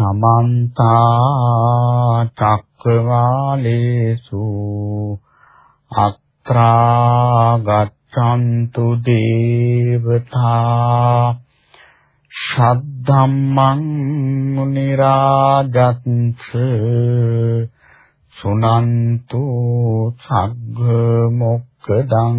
සමන්ත චක්කවාලේසු අත්‍රා ගච්ඡන්තු දේවතා ශද්ධම්මං මුනි රාජත්ස සුනන්තු සග්ග මොක්කදං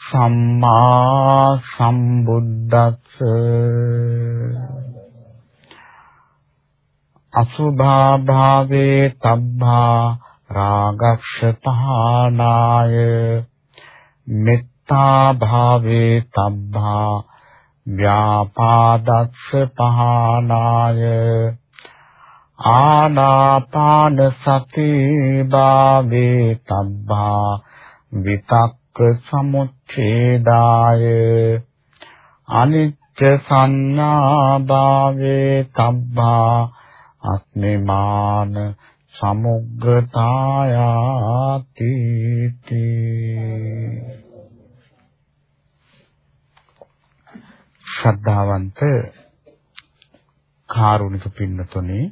සම්මා සම්බුද්දස්ස. අසුභා භාවේ තබ්බා රාගක්ෂ පහනාය මෙත්තා භාවේ තබ්බා ව්‍යාපාදස්ස පහනාය. ආනාපාන සති භාවේ තබ්බා විතක් සමුච්ඡේදාය। අනිච්ච සංඥා භාවේ තබ්බා අස්මිමාන සමුග්ගතායාති ශ්‍රද්ධාවන්ත කාරුණික පින්නතුනේ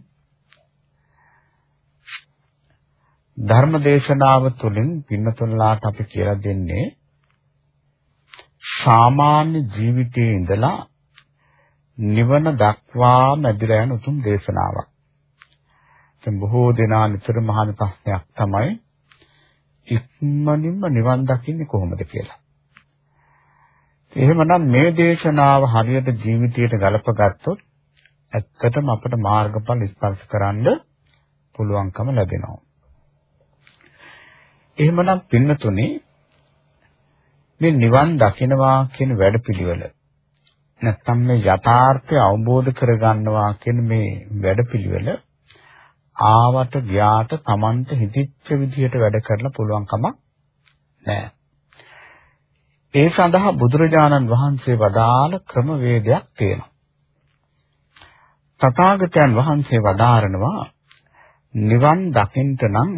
ධර්ම දේශනාව තුළින් පින්නතුන්ලාට අපි කියලා දෙන්නේ සාමාන්‍ය ජීවිතයේ ඉඳලා නිවන දක්වා මැදිලා යන උතුම් දේශනාවක්. දැන් බොහෝ දෙනා නිතර මහාන ප්‍රශ්නයක් තමයි ඉක්මනින්ම නිවන් දකින්නේ කොහොමද කියලා. එහෙමනම් මේ දේශනාව හරියට ජීවිතයට ගලපගත්තොත් ඇත්තටම අපට මාර්ගඵල ස්පර්ශ කරන්න පුළුවන්කම ලැබෙනවා. එහෙමනම් පින්නතුනේ මේ නිවන් දකින්නවා කියන වැඩපිළිවෙල නැත්තම් මේ යථාර්ථය අවබෝධ කරගන්නවා කියන මේ වැඩපිළිවෙල ආවට ගියාට Tamanට හිතිච්ච විදිහට වැඩ කරලා පුළුවන් කමක් නැහැ. ඒ සඳහා බුදුරජාණන් වහන්සේ වදාළ ක්‍රමවේදයක් තියෙනවා. තථාගතයන් වහන්සේ වදාරනවා නිවන් දකින්න නම්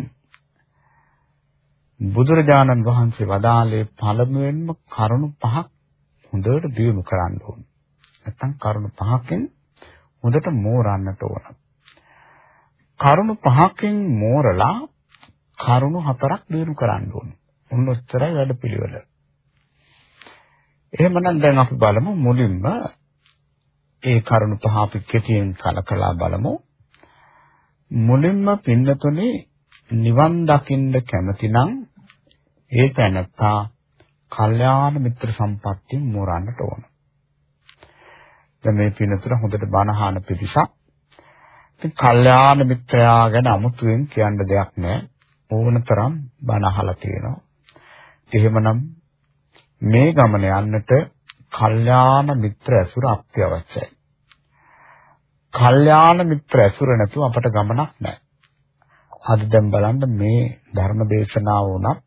බුදුරජාණන් වහන්සේ වදාළේ පළමුවෙන්ම කරුණු පහක් හොඳට දියුණු කරන්න ඕන. නැත්තම් කරුණු පහකින් හොඳට මෝරන්නට ඕන. කරුණු පහකින් මෝරලා කරුණු හතරක් දියුණු කරන්න ඕන. උන් උත්තරයි වැඩපිළිවෙල. එහෙමනම් දැන් අපි බලමු මුලින්ම ඒ කරුණු පහ අපි කෙටියෙන් කලකලා බලමු. මුලින්ම පින්නතුනේ නිවන් දකින්න කැමති නම් ඒ තැනත්තා කල්යාණ මිත්‍ර සම්පත්තියෙන් මෝරන්නට ඕන. දැන් මේ පිනතුර හොඳට බණහාන පිරිසක්. ඉතින් කල්යාණ මිත්‍රයා ගැන අමුතුවෙන් කියන්න දෙයක් නැහැ. ඕනතරම් බණ අහලා තියෙනවා. එහෙමනම් මේ ගමන යන්නට කල්යාණ මිත්‍ර ඇසුර අත්‍යවශ්‍යයි. කල්යාණ මිත්‍ර ඇසුර නැතුව අපට ගමනක් නැහැ. අද දැන් බලන්න මේ ධර්ම දේශනාව උනත්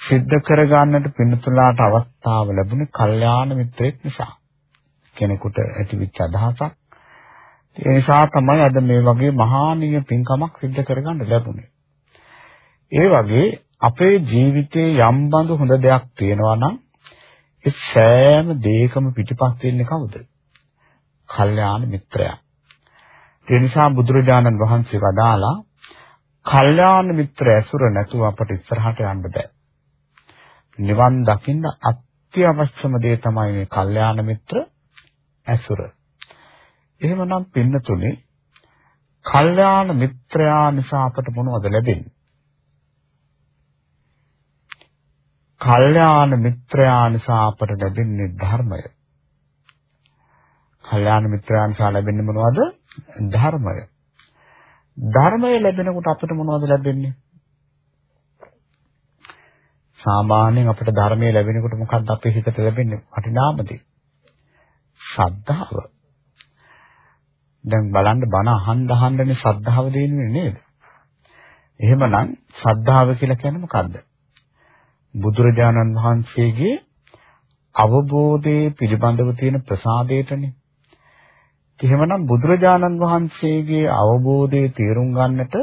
සිද්ධ කරගන්නට පින්තුලාට අවස්ථාව ලැබුණේ කල්යාණ මිත්‍රෙක් නිසා. කෙනෙකුට ඇතිවෙච්ච අදහසක්. ඒ නිසා තමයි අද මේ වගේ මහානීය පින්කමක් සිද්ධ කරගන්න ලැබුණේ. ඒ වගේ අපේ ජීවිතේ යම් බඳු හොඳ දෙයක් තියෙනවා නම් ඒ සෑම දෙයකම පිටිපස්ස ඉන්නේ කවුද? කල්යාණ මිත්‍රයා. ඒ නිසා බුදුරජාණන් වහන්සේ වදාලා කල්යාණ මිත්‍ර ඇසුර නැතුව අපට ඉස්සරහට යන්න බෑ. නිවන් දකින්න අත්‍යවශ්‍යම දේ තමයි මේ කල්යාණ මිත්‍ර ඇසුර. එහෙමනම් පින්නතුනේ කල්යාණ මිත්‍රයා නිසා අපට මොනවද ලැබෙන්නේ? කල්යාණ මිත්‍රයා නිසා අපට ලැබෙන්නේ ධර්මය. කල්යාණ මිත්‍රයා නිසා ලැබෙන්නේ මොනවද? ධර්මය. ධර්මය ලැබෙනකොට අපිට මොනවද ලැබෙන්නේ? සාමාන්‍යයෙන් අපිට ධර්මය ලැබෙනකොට මොකක්ද අපේ හිතට ලැබෙන්නේ? වටිනාම දේ. ශ්‍රද්ධාව. දැන් බලන්න බණ අහන්න අහන්නනේ ශ්‍රද්ධාව දෙන්නේ නේද? එහෙමනම් ශ්‍රද්ධාව කියලා කියන්නේ මොකද්ද? බුදුරජාණන් වහන්සේගේ අවබෝධයේ පිළිබඳව තියෙන ප්‍රසාදයටනේ. එහෙමනම් බුදුරජාණන් වහන්සේගේ අවබෝධයේ තේරුම් ගන්නට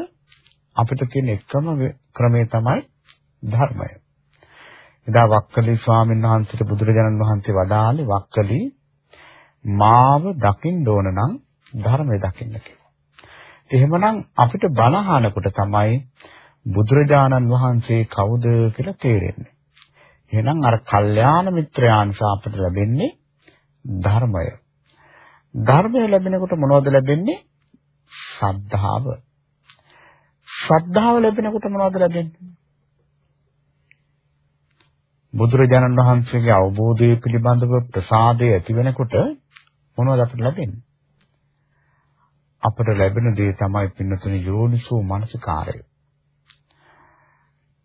අපිට තියෙන එකම ක්‍රමය තමයි ධර්මය. එදා වක්කලි ස්වාමීන් වහන්සේට බුදුරජාණන් වහන්සේ වදාළේ වක්කලි මාව දකින්න ඕන නම් ධර්මය දකින්න කියලා. එහෙමනම් අපිට බණ අහනකොට තමයි බුදුරජාණන් වහන්සේ කවුද කියලා තේරෙන්නේ. එහෙනම් අර කල්යාණ මිත්‍රයාන්ස අපිට ලැබෙන්නේ ධර්මය. ධර්මය ලැබෙනකොට මොනවද ලැබෙන්නේ? ශ්‍රද්ධාව. ශ්‍රද්ධාව ලැබෙනකොට මොනවද ලැබෙන්නේ? බුදුරජාණන් වහන්සේගේ අවබෝධය පිළිබඳව ප්‍රසාදය ඇති වෙනකොට මොනවද අපිට ලැබෙන්නේ? අපට ලැබෙන දේ තමයි පින්නතුනි යෝනිසෝ මනසිකාරය.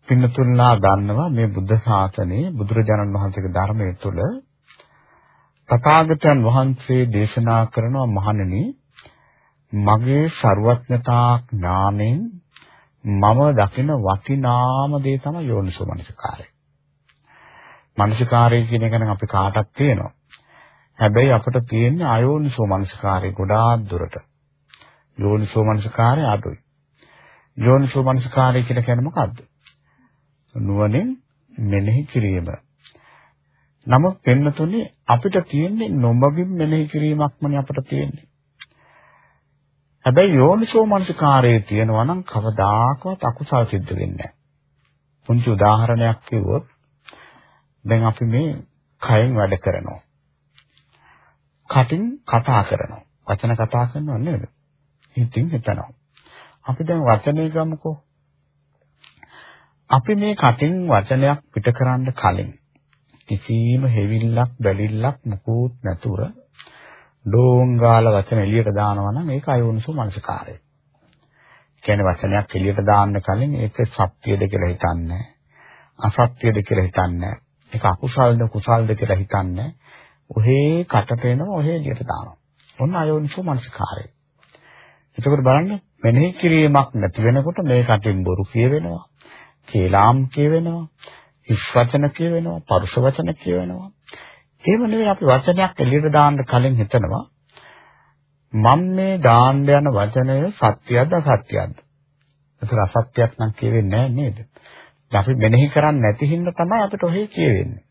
පින්නතුන්ලා දන්නවා මේ බුද්ධ ශාසනයේ බුදුරජාණන් වහන්සේගේ ධර්මයේ තුල තථාගතයන් වහන්සේ දේශනා කරනවා මහණෙනි මගේ ਸਰවඥතා ඥාණයෙන් මම දකින වටිනාම දේ තමයි යෝනිසෝ මනසිකාරය. මනසිකාරය කියන එක නම් අපි කාටත් තියෙනවා. හැබැයි අපිට තියෙන්නේ අයෝනිසෝ මනසිකාරය ගොඩාක් දුරට. යෝනිසෝ මනසිකාරය අඩුයි. යෝනිසෝ මනසිකාරය කියලා කියන්නේ මොකද්ද? නුවණින් මෙනෙහි කිරීම. නමුත් පෙන්නතුනේ අපිට තියෙන්නේ නොමගින් මෙනෙහි කිරීමක්මනේ අපිට තියෙන්නේ. හැබැයි යෝනිසෝ මනසිකාරයේ තියෙනවා නම් කවදාකවත් අකුසල් සිද්ධ වෙන්නේ නැහැ. පුංචි උදාහරණයක් කිව්වොත් දැන් අපි මේ කයෙන් වැඩ කරනවා. කටින් කතා කරනවා. වචන කතා කරනව නේද? හිතින් හිතනවා. අපි දැන් වචනේ ගමුකෝ. අපි මේ කටින් වචනයක් පිට කරන්න කලින් කිසිම හෙවිල්ලක් බැලිල්ලක් මුකුත් නැතුව ඩෝංගාල වචන එළියට දානවා නම් ඒක අයෝනිසෝ මනසකාරය. කියන්නේ වචනයක් එළියට දාන්න කලින් ඒක සත්‍යද කියලා හිතන්නේ අසත්‍යද කියලා හිතන්නේ ඒක අකුසල්ද කුසල්ද කියලා හිතන්නේ ඔහේ කටට එනවා ඔහේ එළියට දානවා. ඔන්න අයෝනිසෝ මනසකාරය. එතකොට බලන්න මෙනෙහි කිරීමක් නැති වෙනකොට මේ කටින් බොරු කියවෙනවා. කේලාම් කියවෙනවා. හිස් වචන කියවෙනවා. පරුෂ වචන කියවෙනවා. එහෙම නෙවෙයි අපි වචනයක් එළියට දාන්න කලින් හිතනවා මම මේ දාන්න යන වචනය සත්‍යයක්ද අසත්‍යයක්ද? ඒතර අසත්‍යයක් නම් කියවෙන්නේ නැහැ නේද? අපි මෙනෙහි කරන්නේ නැති හින්දා තමයි අපිට ඔහේ කියවෙන්නේ.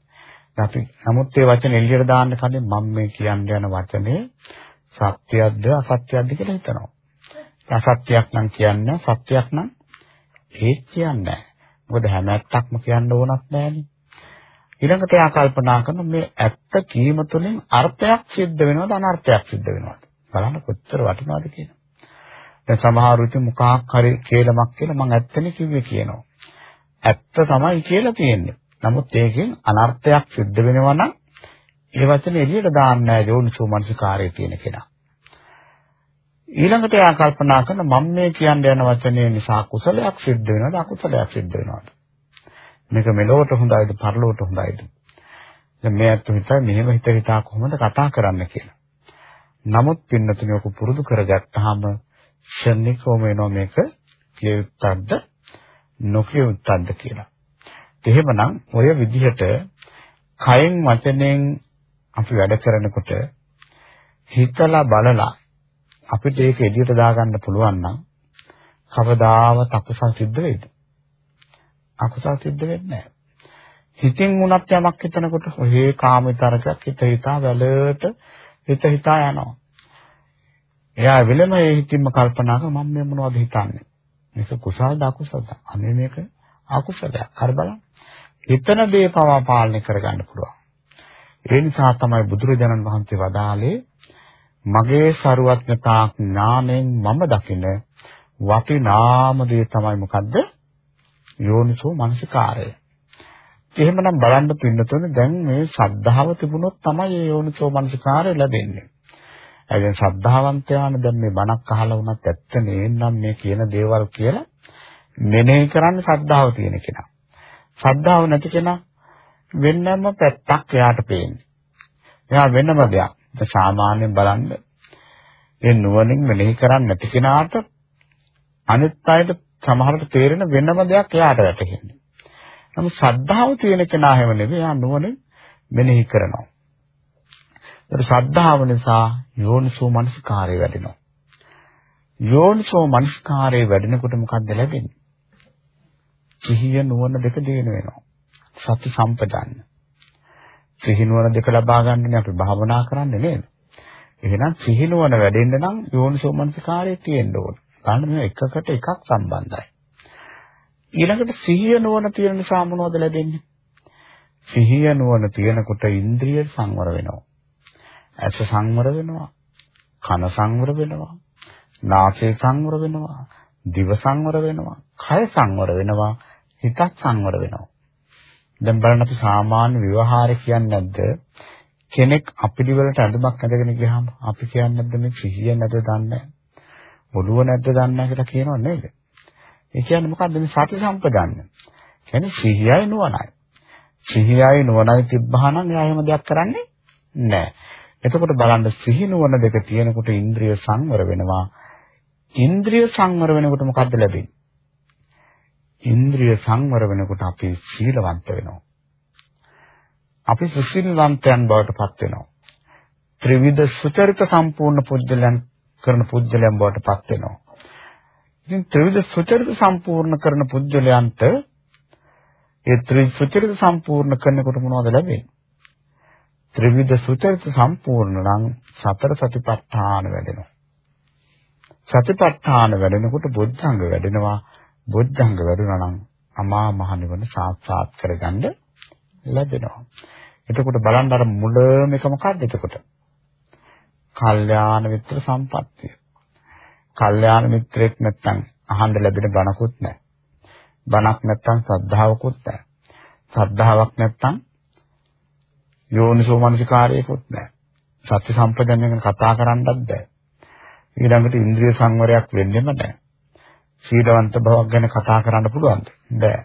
අපි නමුත් ඒ වචන එළියට දාන්න කලින් මම මේ කියන්න යන වචනේ සත්‍යයක්ද අසත්‍යයක්ද කියලා හිතනවා. අසත්‍යයක් නම් කියන්නේ සත්‍යයක් නම් ඒත් කියන්නේ මොකද හැම ඇත්තක්ම කියන්න ඕනත් නැහැනේ. ඊළඟට එයා කල්පනා කරන මේ ඇත්ත කීම තුළින් අර්ථයක් සිද්ධ වෙනවද අනර්ථයක් සිද්ධ වෙනවද? බලන්න කොච්චර වටිනවද කියන. දැන් සමහරු ඉතින් මොකක් හරි කේලමක් කියලා මම ඇත්තනේ කිව්වේ කියනවා. ඇත්ත තමයි කියලා තියෙන්නේ. නමුත් ඒකෙන් අනර්ථයක් සිද්ධ වෙනවා නම් ඒ වචනේ එළියට දාන්න නැහැ යෝනිසෝ මනසිකාරයේ තියෙන කෙනා. ඊළඟට එයා කල්පනා කරන මම මේ කියන්න යන වචනේ නිසා කුසලයක් සිද්ධ වෙනවද අකුසලයක් සිද්ධ වෙනවද මේක මෙලොවට හොඳයිද පරලොවට හොඳයිද දැන් මේ අත් හිතයි මෙහෙම හිත හිතා කොහොමද කතා කරන්න කියලා නමුත් පින්නතුනේ ඔක පුරුදු කරගත්තාම ශනිකෝම වෙනවා මේක කියුත්තක්ද නොකියුත්තක්ද කියලා එහෙමනම් ඔය විදිහට කයෙන් වචනෙන් අපි වැඩ කරනකොට හිතලා බලලා අපිට ඒක එළියට දාගන්න පුළුවන් නම් කවදාවත් අකුසල් සිද්ධ වෙයිද? අකුසල් සිද්ධ වෙන්නේ නැහැ. හිතින් උනත් යමක් හිතනකොට ඔහේ කාමිතරකයක් හිත හිතා වැලට හිත හිතා යනවා. එයා වෙලම ඒ හිතින්ම කල්පනා කර මම මේ මොනවද හිතන්නේ? මේක කුසල්ද අකුසල්ද? අනේ මේක අකුසලයක්. හරි බලන්න. හිතන දේ පවා පාලනය කරගන්න පුළුවන්. ඒ නිසා තමයි බුදුරජාණන් වහන්සේ වදාළේ මගේ ਸਰුවත්නතා ඥාණයෙන් මම දකින වටිනාම දේ තමයි මොකද්ද? යෝනිසෝ මනසිකාරය. එහෙමනම් බලන්න පින්නතුනේ දැන් මේ ශ්‍රද්ධාව තිබුණොත් තමයි ඒ යෝනිසෝ මනසිකාරය ලැබෙන්නේ. ඒ කියන්නේ ශ්‍රද්ධාවන්තයාන දැන් මේ බණක් අහලා වුණත් ඇත්ත නේනම් මේ කියන දේවල් කියලා මෙනෙහි කරන්නේ ශ්‍රද්ධාව තියෙන කෙනා. ශ්‍රද්ධාව නැති කෙනා වෙනම පැත්තක් එයාට පේන්නේ. එයා වෙනම දෙයක්. සාමාන්‍යයෙන් බලන්න ඒ නුවණින් මෙනෙහි කරන්නේ නැති කෙනාට අනිත් අයට සමහරට තේරෙන වෙනම දෙයක් එයාට වැටහෙන්නේ. නමුත් ශ්‍රද්ධාව තියෙන කෙනා හැම නෙවෙයි එයා නුවණින් මෙනෙහි කරනවා. ඒක ශ්‍රද්ධාව නිසා යෝනිසෝ මනසිකාරය වැඩෙනවා. යෝනිසෝ මනසිකාරය වැඩෙනකොට මොකක්ද ලැබෙන්නේ? සිහිය නුවණ දෙක දිනු වෙනවා. සති සම්පදන්න. සිහි නුවණ දෙක ලබා ගන්නනේ අපි භාවනා කරන්නේ නේද? එහෙනම් සිහි නුවණ වැඩෙන්න නම් යෝනිසෝ මනසිකාරය තියෙන්න ඕන. ගන්න මේ එකකට එකක් සම්බන්ධයි. ඊළඟට සිහිය නුවණ තියෙන නිසා මොනවද ලැබෙන්නේ? සිහිය නුවණ තියෙනකොට ඉන්ද්‍රිය සංවර වෙනවා. ඇස සංවර වෙනවා. කන සංවර වෙනවා. නාසය සංවර වෙනවා. දිව සංවර වෙනවා. කය සංවර වෙනවා. හිතත් සංවර වෙනවා. දැන් බලන්න අපි සාමාන්‍ය ව්‍යවහාරය කියන්නේ නැද්ද? කෙනෙක් අපිලි වලට ඇඳුමක් ඇඳගෙන ගියාම අපි කියන්නේ නැද්ද මේ සිහිය නැද්ද දන්නේ ඔළුව නැද්ද දන්නේ කියලා කියනව නේද? ඒ කියන්නේ මොකද්ද මේ සති සම්පදන්න? කියන්නේ සිහියයි නුවණයි. සිහියයි නුවණයි තිබ්බහනම් එයා එහෙම දෙයක් කරන්නේ නැහැ. එතකොට බලන්න සිහි නුවණ දෙක තියෙනකොට ඉන්ද්‍රිය සංවර වෙනවා. ඉන්ද්‍රිය සංවර වෙනකොට මොකද්ද ලැබෙන්නේ? ඉන්ද්‍රිය සංවර වෙනකොට අපි සීලවන්ත වෙනවා. අපි සුසිල්වන්තයන් බවට පත් වෙනවා. ත්‍රිවිධ සුචරිත සම්පූර්ණ පුජ්‍යලයන් කරන පුජ්‍යලයන් බවට පත් වෙනවා. ඉතින් ත්‍රිවිධ සුචරිත සම්පූර්ණ කරන පුජ්‍යලයන්ට ඒ ත්‍රිවිධ සුචරිත සම්පූර්ණ කරනකොට මොනවද ලැබෙන්නේ? ත්‍රිවිධ සුචරිත සම්පූර්ණ නම් සතර සතිපට්ඨාන වැඩෙනවා. සතිපට්ඨාන වැඩෙනකොට බොද්ධංග වැඩෙනවා. බොද්ධංග වැඩුණා නම් අමා මහ නිවන සාක්ෂාත් කරගන්න ලැබෙනවා. එතකොට බලන්න අර මුලම එක මොකක්ද එතකොට? කල්යාණ මිත්‍ර සම්පත්තිය. කල්යාණ මිත්‍රෙක් නැත්තම් අහන්න ලැබෙන බණකුත් නැහැ. බණක් නැත්තම් ශ්‍රද්ධාවකුත් නැහැ. ශ්‍රද්ධාවක් නැත්තම් යෝනිසෝ මනසිකාරයකුත් නැහැ. සත්‍ය සම්පදයෙන් කතා කරන්නත් බෑ. ඊළඟට ඉන්ද්‍රිය සංවරයක් වෙන්නෙම නැහැ. සීලවන්ත බවක් ගැන කතා කරන්න පුළුවන්ද? බෑ.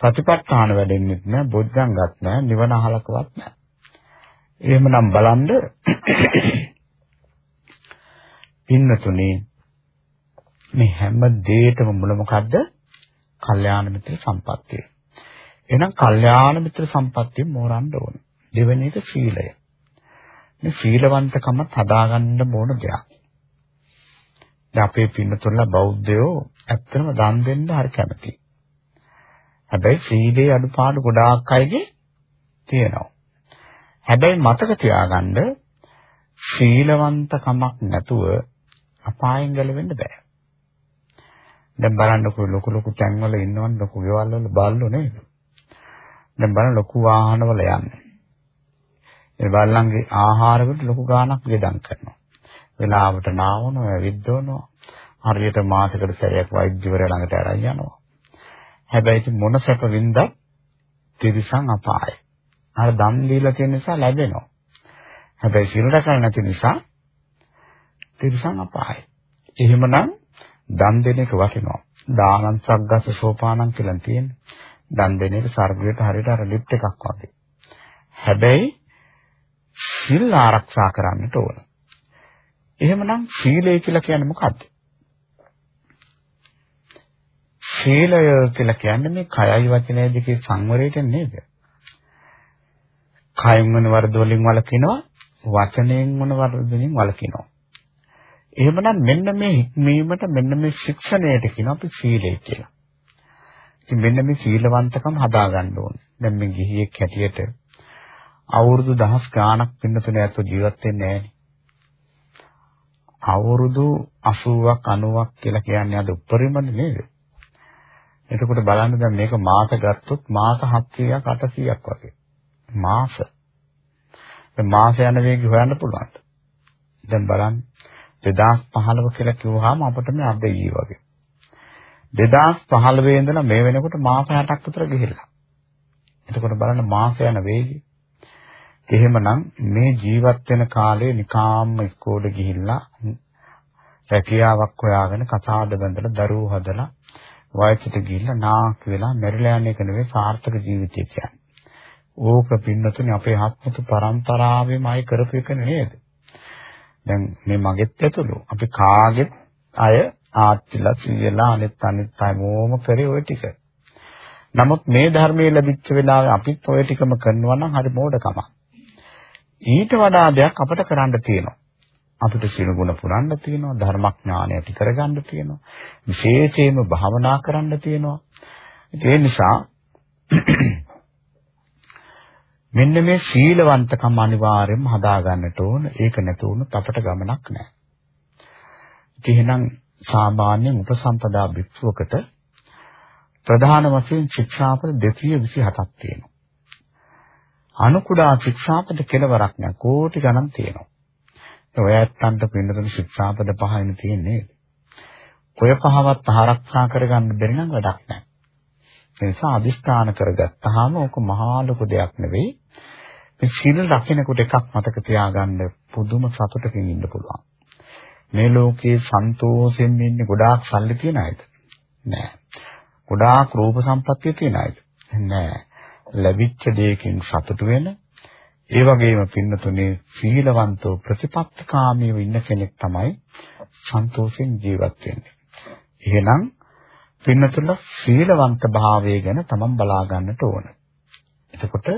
සතිපට්ඨාන වැඩෙන්නෙත් නැහැ, බොද්ධංගත් නැහැ, නිවන අහලකවත් නැහැ. එහෙමනම් බලන්න පින්නතුනේ මේ හැම දෙයකම මුල මොකද්ද? කල්යාණ මිත්‍ර සම්පත්තිය. එහෙනම් කල්යාණ මිත්‍ර සම්පත්තිය මෝරන්න ඕන. දෙවෙනි එක සීලය. මේ සීලවන්තකම හදාගන්න ඕන දෙයක්. දැන් අපේ පින්නතුන්ලා බෞද්ධයෝ ඇත්තටම දන් දෙන්න හරි කැමතියි. හැබැයි සීලේ අඩුපාඩු ගොඩාක් අයගේ තියෙනවා. හැබැයි මතක තියාගන්න ශීලවන්තකමක් නැතුව අපායෙන් ගැලවෙන්න බෑ. දැන් බලන්නකො ලොකු ලොකු තැන්වල ඉන්නවන් ලොකු ගෙවල් වල බල්ලෝ නේද? දැන් බලන්න ලොකු වාහනවල යන්නේ. ඒ බල්ලන්ගේ ආහාර වලට ලොකු ගාණක් වියදම් කරනවා. වෙලාවට නාවනවා, විද්දවනවා. හරියට මාසෙකට සැරයක් වෛද්‍යවරයා ළඟට අරන් යනවා. හැබැයි ඉතින් මොන සැප වින්දත් තිරිසන් අපායයි. අර දම් දීලා තියෙන නිසා ලැබෙනවා. හැබැයි සිල් රැකලා නැති නිසා තිරිසන් අපායයි. එහෙමනම් දන් දෙන එක වටිනවා. දානං සග්ගස සෝපානං කියලා තියෙන්නේ. දන් දෙන එක ස්වර්ගයට හරියට අර ලිෆ්ට් එකක් වගේ. හැබැයි සිල් ආරක්ෂා කරන්නට ඕන. එහෙමනම් සීලය කියලා කියන්නේ මොකක්ද? සීලය කියලා කියන්නේ මේ කයයි වචනය දෙකේ සංවරයට නේද? කයෙන් වන වරද වලින් වළකිනවා, වචනයෙන් වන වරද වලින් වළකිනවා. එහෙමනම් මෙන්න මේ හික්මීමට මෙන්න මේ ශික්ෂණයට කියන අපි සීලය කියලා. ඉතින් මෙන්න මේ සීලවන්තකම හදා ගන්න ඕනේ. දැන් මේ ගිහියෙක් හැටියට අවුරුදු දහස් ගාණක් පින්නතුනේ ඇත්ත ජීවත් වෙන්නේ නැහැ. අවුරුදු 80ක් 90ක් කියලා කියන්නේ අද උපරිමනේ නේද? එතකොට බලන්න දැන් මේක මාස ගත්තොත් මාස 700ක් 800ක් වගේ. මාස. දැන් මාස යන වේගය හොයන්න පුළුවන්. දැන් බලන්න 2015 කියලා කිව්වහම අපිට මේ අද ඊ වගේ. 2015 ඉඳලා මේ වෙනකොට මාස 60ක් විතර ගිහිල්ලා. එතකොට බලන්න මාස යන වේගය. එහෙමනම් මේ ජීවත් වෙන කාලේ නිකාම්ම ඉස්කෝලේ ගිහිල්ලා රැකියාවක් හොයාගෙන කතාද බඳලා දරුවෝ හදලා වයසට ගිහිල්ලා නාක් වෙලා මැරිලා යන එක නෙවෙයි සාර්ථක ජීවිතය කියන්නේ. ඕක පින්නතුනේ අපේ හත්මුතු පරම්පරාවෙම අය කරපු එක නේද? දැන් මේ මගෙත් ඇතුළු අපි කාගෙත් අය ආත්තිලා සීයලා අනිත් අනිත් අය මොම කරේ ওই ටික. නමුත් මේ ධර්මයේ ලැබිච්ච වෙලාවේ අපිත් ওই ටිකම කරනවා නම් හරි මෝඩකමක්. ඊට වඩා දෙයක් අපිට කරන්න තියෙනවා. අපිට සීල ගුණ පුරන්න තියෙනවා, ධර්මඥානය ඇති කරගන්න තියෙනවා. විශේෂයෙන්ම භාවනා කරන්න තියෙනවා. ඒ නිසා මෙන්න මේ සීලවන්තකම අනිවාර්යයෙන්ම හදා ගන්නට ඕන. ඒක නැතුවුනොත් අපට ගමනක් නැහැ. එහෙනම් සාමාන්‍යයෙන් උපසම්පදා භික්ෂුවකට ප්‍රධාන වශයෙන් ශික්ෂාපද 227ක් තියෙනවා. අනුකුඩා ශික්ෂාපද කෙලවරක් නෑ කෝටි ගණන් තියෙනවා. ඔය ඇත්තන්ට පින්නතුන ශික්ෂාපද පහින් තියෙන්නේ. ඔය පහවත් ආරක්ෂා කරගන්න බැරි නම් වැඩක් නෑ. ඒ නිසා අදිස්ථාන කරගත්තාම ඕක මහා ලොකු දෙයක් නෙවෙයි. මේ සීල රකින්නකොට එකක් මතක තියාගන්න පුදුම සතුටකින් ඉන්න පුළුවන්. මේ ලෝකයේ සන්තෝෂයෙන් ඉන්නේ ගොඩාක් සල්ලි තියන අයද? නෑ. ගොඩාක් රූප සම්පත්තිය තියන අයද? නෑ. ලැබිච්ච දෙයකින් සතුටු වෙන ඒ වගේම පින්නතුනේ සීලවන්තව ප්‍රතිපත්තිකාමීව ඉන්න කෙනෙක් තමයි සන්තෝෂෙන් ජීවත් වෙන්නේ. එහෙනම් පින්නතුල සීලවන්ත භාවය ගැන තමන් බලා ගන්නට ඕන. එතකොට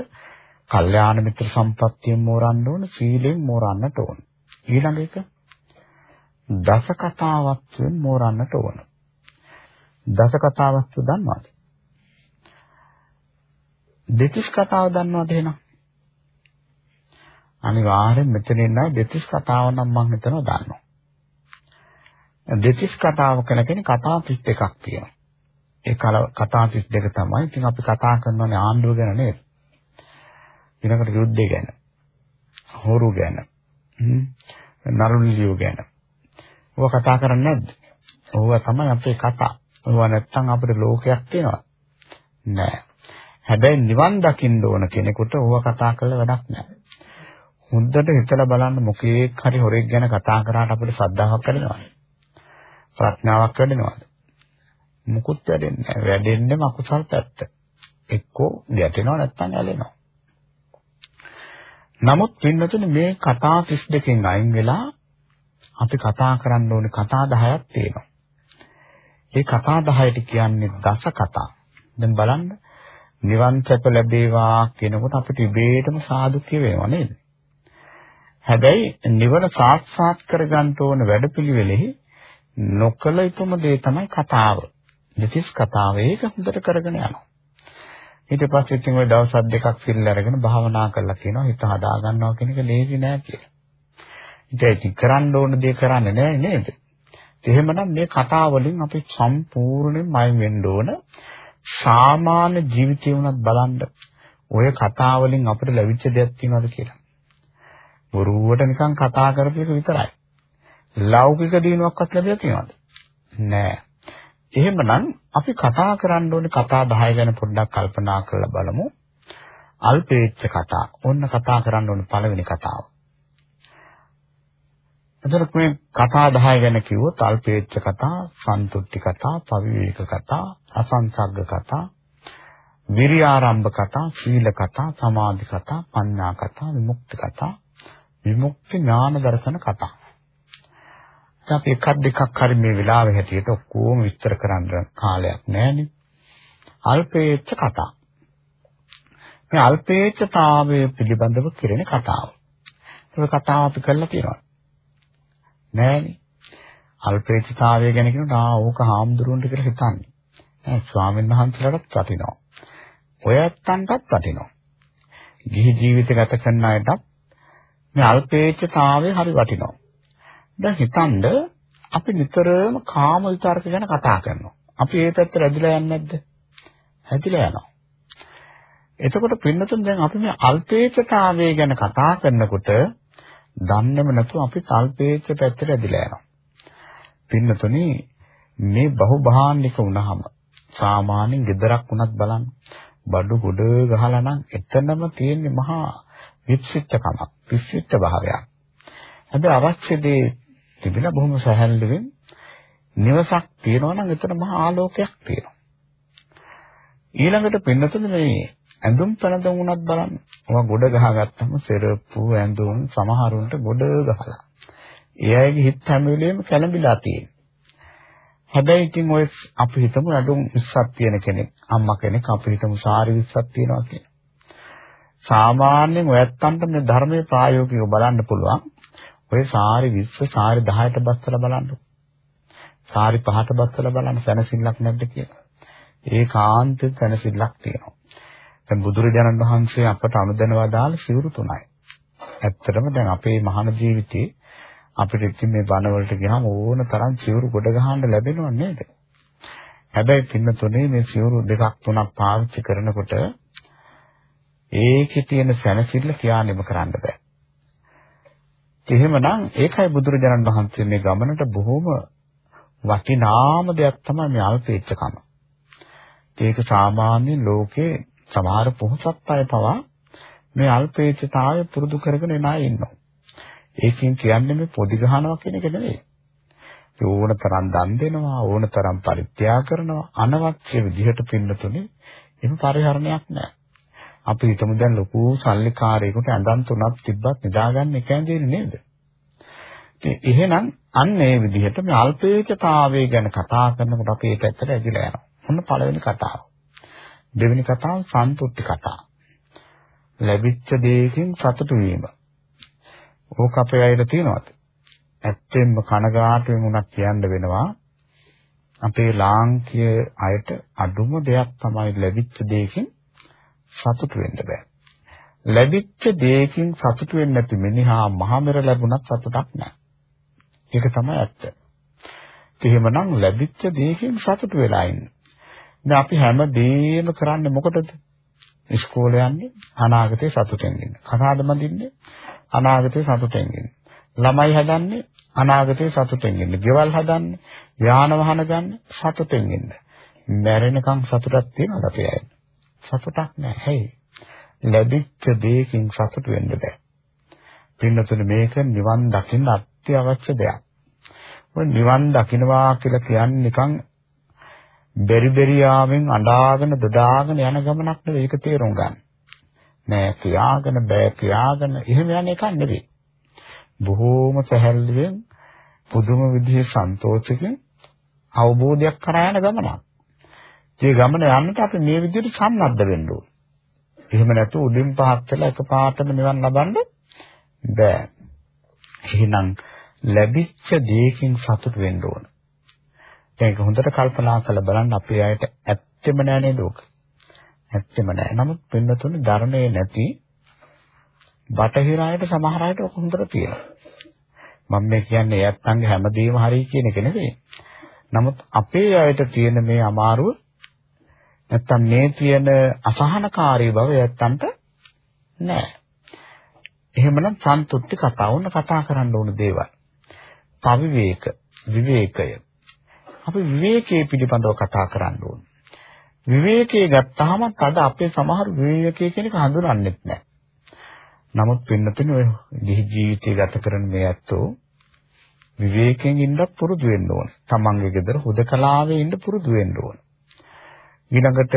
කල්යාණ මිත්‍ර සම්පත්තියෙන් මෝරන්න ඕන සීලෙන් මෝරන්නට ඕන. ඊළඟ එක දස කතාවත්වෙන් මෝරන්නට ඕන. දස කතාවත්ව දන්නවද? දෙතිස් කතාව දන්නවද එහෙනම්? අනිවාර්යෙන් මෙතන ඉන්න දෙතිස් කතාව නම් මම හිතනවා දන්නවා. දෙතිස් කතාව කියලා කියන්නේ කතා 32ක් තියෙනවා. ඒ කතා 32 තමයි. ඉතින් අපි කතා කරනවානේ ආණ්ඩුව ගැන නේද? ඊළඟට යුද්ධය ගැන. හොරු ගැන. නරුලියෝ ගැන. ඔව කතා කරන්නේ නැද්ද? ඔව තමයි අපේ කතා. ඔව නැත්තම් අපිට ලෝකයක් තියෙනවා. නෑ. හැබැයි නිවන් දකින්න ඕන කෙනෙකුට ඔව කතා කරලා වැඩක් නෑ. හොඳට හිතලා බලන්න මොකේක් හරි හොරෙක් ගැන කතා කරාට අපිට ශ්‍රද්ධාවක් වැඩෙනවද? ප්‍රඥාවක් වැඩෙනවද? මුකුත් වැඩෙන්නේ නැහැ. වැඩෙන්නේම අකුසල් පැත්ත. එක්කෝ ගැටෙනවා නැත්නම් ඇලෙනවා. නමුත් පින්නතුනේ මේ කතා 32කින් අයින් වෙලා අපි කතා කරන්න ඕනේ කතා 10ක් තියෙනවා. ඒ කතා 10ට කියන්නේ දස කතා. දැන් බලන්න නිවන් සැප ලැබේවා කියනකොට අපිට ඉබේටම සාදු කියවෙනවා නේද? හැබැයි නිවන සාක්ෂාත් කරගන්න ඕන වැඩපිළිවෙලෙහි නොකල යුතුම දේ තමයි කතාව. දෙතිස් කතාව ඒක හොඳට කරගෙන යනවා. ඊට පස්සේ ඉතින් ওই දවස් දෙකක් සිල් අරගෙන භාවනා කරලා කියනවා හිත හදා ගන්නවා කියන එක ලේසි නෑ කියලා. ඉතින් කරන්න ඕන දේ කරන්නේ නෑ නේද? එහෙමනම් මේ කතා වලින් අපි සම්පූර්ණයෙන්ම අයින් වෙන්න ඕන. සාමාන්‍ය ජීවිතේ වුණත් බලන්න ඔය කතා වලින් අපිට ලැබිච්ච දෙයක් තියෙනවද කියලා. බොරුවට නිකන් කතා කරපු එක විතරයි. ලෞකික දිනුවක්වත් ලැබිලා තියෙනවද? නෑ. එහෙමනම් අපි කතා කරන්න ඕනේ කතා 10 ගැන පොඩ්ඩක් කල්පනා කරලා බලමු. අල්පේච්ඡ කතා. ඔන්න කතා කරන්න ඕනේ පළවෙනි කතාව. එතකොට මේ කතා 10 ගැන කිව්වොත් අල්පේච්ඡ කතා, සන්තුට්ටි කතා, පවිවේක කතා, අසංසග්ග කතා, විරියාරම්භ කතා, සීල කතා, සමාධි කතා, පඤ්ඤා කතා, විමුක්ති කතා, විමුක්ති ඥාන දර්ශන කතා. අපි එකක් දෙකක් හරි මේ වෙලාවේ හැටියට ඔක්කොම විස්තර කරන්න කාලයක් නැහැනේ. අල්පේච්ඡ කතා. මේ අල්පේච්ඡතාවය පිළිබඳව කෙරෙන කතාව. ඒක කතාව අපි කරලා තියෙනවා. නෑනේ. අල්පේච්ඡතාවය ගැන කියනකොට ආ ඕක හාමුදුරුවන්ට කියලා හිතන්නේ. නෑ ස්වාමීන් වහන්සේලාටත් වටිනවා. ඔය ඇත්තන්ටත් වටිනවා. ගිහි ජීවිත ගත කරන අයටත් මේ අල්පේච්ඡතාවය හරි වටිනවා. දැන් හිතන්න අපි නිතරම කාම විතරක ගැන කතා කරනවා. අපි ඒ පැත්තට රැඳිලා යන්නේ නැද්ද? හැදිලා යනවා. එතකොට පින්නතුන් දැන් අපි මේ අල්පේච්ඡතාවය ගැන කතා කරනකොට දන්නේම නැතුව අපි කල්පේච්ඡ පැත්තට ඇදලා යනවා. පින්නතුනි මේ බහුභාණ්ඩික වුණාම සාමාන්‍යයෙන් gedarak වුණත් බලන්න බඩු ගොඩ ගහලා නම් එතනම තියෙන්නේ මහා විප්සිටකමක්, විප්සිට භාවයක්. හැබැයි අවශ්‍ය දේ තිබිලා බොහොම සැහැල්ලුවෙන් නිවසක් තියෙනවා නම් එතන මහා ආලෝකයක් තියෙනවා. ඊළඟට පින්නතුනේ මේ ඇඳුම් පැළඳුම් උනත් බලන්න. ඔවා ගොඩ ගහගත්තම සෙරප්පු ඇඳුම් සමහරුන්ට ගොඩ ගහලා. ඒ අයගේ හිත හැම වෙලෙම කැළඹිලා තියෙනවා. හැබැයි ඉතින් ඔය අපි හිතමු ඇඳුම් 20ක් තියෙන කෙනෙක් අම්මා කෙනෙක් අපි හිතමු සාරි 20ක් තියෙනවා කියලා. සාමාන්‍යයෙන් ඔයත්තන්ට මේ ධර්මයේ ප්‍රායෝගිකව බලන්න පුළුවන්. ඔය සාරි 20 සාරි 10ට බස්සලා බලන්න. සාරි 5ට බස්සලා බලන්න සැනසෙල්ලක් නැද්ද කියලා. ඒකාන්ත සැනසෙල්ලක් තියෙනවා. දැන් බුදුරජාණන් වහන්සේ අපට අනුදැනවා දාල සිවුරු තුනයි. ඇත්තටම දැන් අපේ මහාන ජීවිතේ අපිට ඉතින් මේ බණ වලට ගියාම ඕන තරම් සිවුරු ගොඩ ගහන්න ලැබෙනව නේද? හැබැයි පින්නතුනේ මේ සිවුරු දෙකක් තුනක් පාවිච්චි කරනකොට ඒකේ තියෙන සැනසෙල්ල කියානෙම කරන්න බෑ. එහෙමනම් ඒකයි බුදුරජාණන් වහන්සේ මේ ගමනට බොහොම වටිනාම දෙයක් තමයි මේ අල්පේච්ඡකම. ඒක සාමාන්‍ය ලෝකේ සමහර පොහොසත් අය පවා මේ අල්පේච්ඡතාවය පුරුදු කරගෙන එන අය ඉන්නවා. ඒකෙන් කියන්නේ මේ පොඩි ගහනවා කියන එක නෙවෙයි. ඕන තරම් දන් දෙනවා, ඕන තරම් පරිත්‍යාග කරනවා, අනවශ්‍ය විදිහට පින්නතුනේ එහෙම පරිහරණයක් නැහැ. අපි හිතමු දැන් ලොකු සල්ලිකාරයෙකුට ඇඳන් තුනක් තිබ්බත් නිදාගන්න එක ඇඳෙන්නේ නේද? ඉතින් එහෙනම් අන්න ඒ විදිහට මේ අල්පේච්ඡතාවය ගැන කතා කරනකොට අපි ඒ පැත්තට ඇදිලා යනවා. ඔන්න පළවෙනි කතාව. දෙවෙනි කතාව සන්තුෂ්ටි කතාව. ලැබිච්ච දෙයකින් සතුටු වීම. ඕක අපේ අයට තියෙනවද? ඇත්තෙන්ම කනගාටුවෙන් උනක් කියන්න වෙනවා. අපේ ලාංකීය අයට අඩුම දෙයක් තමයි ලැබිච්ච දෙයකින් සතුටු වෙන්න බෑ. ලැබිච්ච දෙයකින් සතුටු වෙන්නේ නැති මිනිහා මහමෙර ලැබුණත් සතුටක් නැහැ. ඒක තමයි ඇත්ත. එහෙමනම් ලැබිච්ච දෙයකින් සතුටු වෙලා ඉන්න. දැන් අපි හැම දෙයක්ම කරන්නේ මොකටද? ඉස්කෝලේ යන්නේ අනාගතේ සතුටෙන් ඉන්න. කසාද බඳින්නේ අනාගතේ සතුටෙන් ඉන්න. ළමයි හදන්නේ අනාගතේ සතුටෙන් ඉන්න. ගෙවල් හදන්නේ යාන වාහන ගන්න සතුටෙන් ඉන්න. මැරෙනකන් සතුටක් තියනවද අපේ අය? සතුටක් නැහැ. ලැබිච්ච දෙයකින් සතුට වෙන්න බෑ. පින්නතුනේ මේක නිවන් දකින්න අත්‍යවශ්‍ය දෙයක්. ඔය නිවන් දකින්නවා කියලා කියන්නේ නිකන් බෙරි බෙරියාවෙන් අඬාගෙන දොඩාගෙන යන ගමනක් නෙවෙයි ඒක තේරුම් ගන්න. නෑ කියාගෙන බෑ කියාගෙන එහෙම යන එකක් නෙවෙයි. බොහෝම සැහැල්ලුවෙන් පුදුම විදිහේ සන්තෝෂකින් අවබෝධයක් කරා යන ගමනක්. මේ ගමන යන්නට අපි මේ විදිහට සම්බන්ධ වෙන්න ඕන. එහෙම නැතු උඩින් පහත් වෙලා එකපාරටම නිවන් ලබන්න බෑ. එහෙනම් ලැබිච්ච දෙයකින් සතුට වෙන්න ඕන. ඒක හොඳට කල්පනා කරලා බලන්න අපේ අයට ඇත්තෙම නෑ නේද ඕක. ඇත්තෙම නෑ. නමුත් වෙනතුනේ ධර්මයේ නැති බටහිර අයට සමහර අයට ඔක හොඳට තියෙනවා. මම මේ කියන්නේ ඇත්තන්ගේ හැමදේම හරි කියන එක නෙවෙයි. නමුත් අපේ අයට තියෙන මේ අමාරුව නැත්තම් මේ තියෙන අසහනකාරී බව ඇත්තන්ට නෑ. එහෙමනම් සන්තුෂ්ටි කතා වුණ කතා කරන්න ඕන දේවල්. පවිවේක, විවේකය. අපි විවේකයේ පිළිබඳව කතා කරන්න ඕන. විවේකයේ ගත්තාම අද අපේ සමහර විවේකයේ කියන එක හඳුනන්නේ නැහැ. නමුත් වෙනතුනේ ඔය ගිහි ජීවිතය ගත කරන මේ ඇත්තෝ විවේකයෙන් ඉන්න පුරුදු වෙන්න ඕන. තමන්ගේ ගෙදර හුදකලාවේ ඉන්න පුරුදු වෙන්න ඕන. ඊළඟට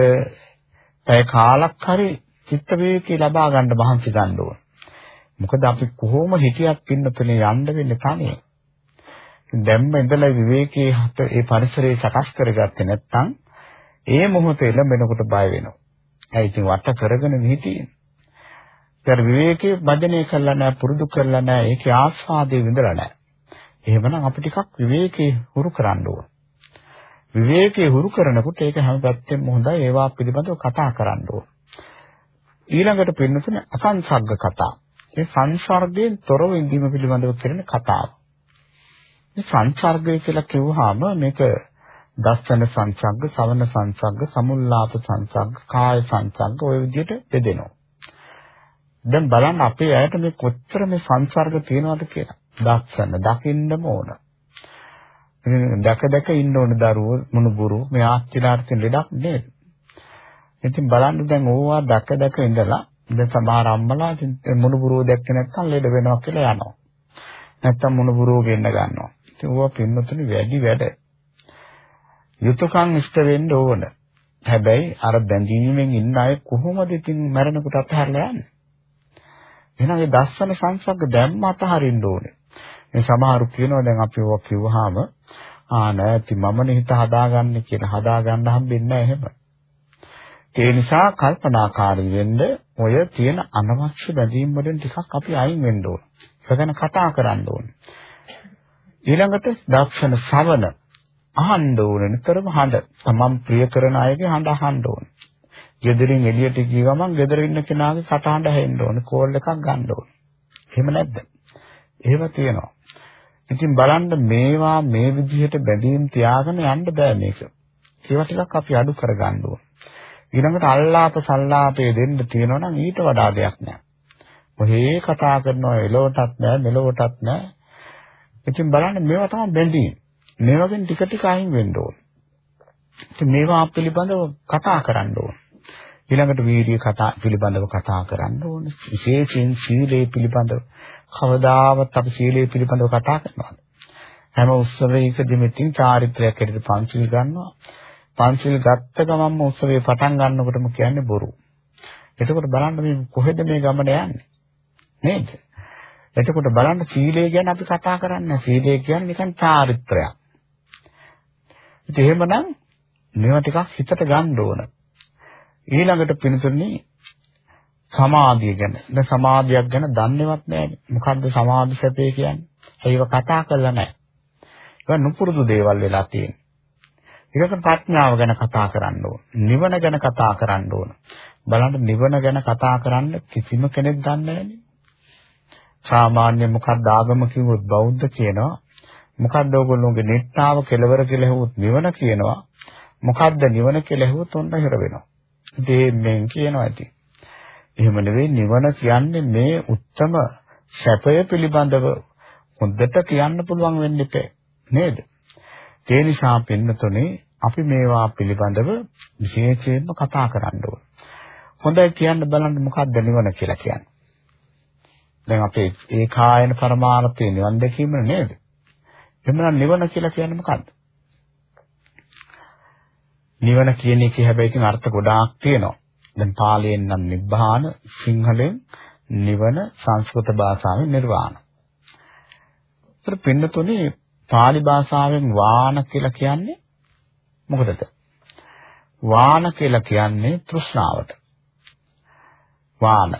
පැය කාලක් හරි චිත්ත වේකේ ලබා ගන්න මහන්සි ගන්න ඕන. මොකද අපි කොහොම හිතියක් පින්නතුනේ යන්න වෙන්නේ තනියෙන්. දැම්ම ඉඳලා විවේකයේ හත ඒ පරිසරය සකස් කරගත්තේ නැත්නම් ඒ මොහොතේ ලැබෙනකොට බය වෙනවා. ඒ ඉතින් වට කරගෙන හිටියේ. ඒතර විවේකයේ භජනය කළා නැහැ, පුරුදු කළා නැහැ, ඒකේ ආස්වාදයේ විඳලා නැහැ. එහෙමනම් අපි ටිකක් විවේකයේ හුරු කරන්න ඕන. විවේකයේ හුරු කරනකොට ඒක හැම පැත්තෙම හොඳයි ඒවා පිළිබඳව කතා කරන්න ඕන. ඊළඟට පින්නතුනේ අසංසග්ග කතා. මේ සංසර්ගයෙන් තොරව ඉඳීම පිළිබඳව කරන කතාව. මේ සංසර්ගය කියලා කිව්වහම මේක දස්සන සංසර්ග, සවන සංසර්ග, සමුල්ලාප සංසර්ග, කාය සංසර්ග ඔය විදිහට බෙදෙනවා. දැන් බලන්න අපේ ඇයට මේ කොච්චර මේ සංසර්ග තියෙනවද කියලා. දස්සන දකින්නම ඕන. දැක දැක ඉන්න ඕන දරුවෝ මුණුබුරු මේ ආස්තිලාට තියෙන ලෙඩක් නේද? ඉතින් බලන්න දැන් ඕවා දැක දැක ඉඳලා දැන් සමහර අම්මලා මුණුබුරුව දැක්කේ නැත්නම් ලෙඩ වෙනවා කියලා යනවා. නැත්නම් මුණුබුරුව ගෙන්න ගන්නවා. ඉතින් ඕවා පින්නතුනි වැඩි වැඩ. යුතුයකම් ඉෂ්ට වෙන්න ඕන. හැබැයි අර බැඳීමෙන් ඉන්න අය කොහොමද ඉතින් මරණකට අතහැරලා යන්නේ? එහෙනම් ඒ දස්සන සංසග්ග දැම්ම අතහරින්න ඕනේ. මේ සමහරු කියනවා දැන් අපි ඔවා කිව්වහම ආ නෑ ඉතින් මමනේ හිත හදාගන්නේ කියලා හදාගන්න හම්බෙන්නේ නැහැ එහෙම. ඒ නිසා කල්පනාකාරී වෙන්න ඔය තියෙන අනවශ්‍ය බැඳීම් වලින් ටිකක් අපි අයින් වෙන්න ඕන. ඒක ගැන කතා කරන්න ඕන. ඊළඟට දක්ෂණ ශ්‍රවණ අහන්න ඕන නිතරම හඬ. තමන් ප්‍රිය කරන අයගේ හඬ අහන්න ඕන. ගෙදරින් එළියට ගිය ගමන් ගෙදර ඉන්න කෙනාගේ කටහඬ ඇහෙන්න ඕන. කෝල් එකක් ගන්න ඕන. එහෙම නැද්ද? එහෙම තියෙනවා. ඉතින් බලන්න මේවා මේ විදිහට බැඳීම් තියාගෙන යන්න බෑ මේක. ඒවා ටිකක් අපි අඩු කරගන්න ඕන. ඊළඟට අල්ලාප සල්ලාපේ දෙන්න තියෙනවා නම් ඊට වඩා දෙයක් නෑ. ඔහේ කතා කරනවා එලොවටත් නෑ මෙලොවටත් නෑ. ඉතින් බලන්න මේවා තමයි බැඳීම්. මේවාගෙන් ටික ටික අයින් වෙන්න ඕන. ඉතින් මේවා පිළිබඳව කතා කරන්න ඕන. ඊළඟට වීර්ය කතා පිළිබඳව කතා කරන්න ඕන. විශේෂයෙන් සීලය පිළිබඳව කවදාවත් අපි සීලය පිළිබඳව කතා කරනවා. හැම උත්සවයකදීම ඉතින් චාරිත්‍රයක් හැටියට පංචිල් ගන්නවා. පංචිල් ගත්ත ගමන්ම උත්සවේ පටන් ගන්නකොටම කියන්නේ බොරු. එතකොට බලන්න මේ කොහෙද මේ ගමන යන්නේ? නේද? එතකොට බලන්න සීලය ගැන අපි කතා කරන්නේ සීලය කියන්නේ නිකන් චාරිත්‍රයක්. ඉතින් එහෙමනම් මේවා ටිකක් හිතට ගන්න ඕන. ඊළඟට පින්තුන්නේ සමාධිය ගැන. දැන් සමාධියක් ගැන දන්නේවත් නැහැ. මොකද්ද සමාධි සැපේ කියන්නේ? ඒව කතා කරලා නැහැ. ඒක නුපුරුදු දේවල් වෙලා තියෙනවා. ඊළඟට ප්‍රඥාව ගැන කතා කරන්න ඕන. නිවන ගැන කතා කරන්න ඕන. බලන්න නිවන ගැන කතා කරන්න කිසිම කෙනෙක් දන්නේ නැහැ. සාමාන්‍ය මොකක්ද ආගම කිව්වොත් බෞද්ධ කියනවා. මොකද්ද ඕගොල්ලෝගේ නිට්ටාව කෙලවර කියලා හෙව්වොත් නිවන කියනවා. මොකද්ද නිවන කියලා හෙව්වොත් ඔන්න හිර වෙනවා. ඉතින් මෙන් කියනවා ඉතින්. එහෙම නෙවෙයි නිවන කියන්නේ මේ උත්තම සැපය පිළිබඳව හොඳට කියන්න පුළුවන් වෙන්නේ නේද? ඒ නිසා පින්නතුනේ අපි මේවා පිළිබඳව විශේෂයෙන්ම කතා කරන්න ඕන. හොඳයි කියන්න බලන්න මොකක්ද නිවන කියලා කියන්නේ. දැන් අපේ ඒකායන පරමාර්ථය නිවන් දැකීම නේද? එහෙනම් නිවන කියලා කියන්නේ මොකක්ද? නිවන කියන එකේ හැබැයි ඉතින් අර්ථ ගොඩාක් තියෙනවා. දැන් පාලියෙන් නම් නිබ්බාන සිංහලෙන් නිවන සංස්කෘත භාෂාවෙන් නිර්වාණ. ඒතර පින්නතුනේ පාලි භාෂාවෙන් වාන කියලා කියන්නේ මොකටද? වාන කියලා කියන්නේ තෘෂ්ණාවට. වාන.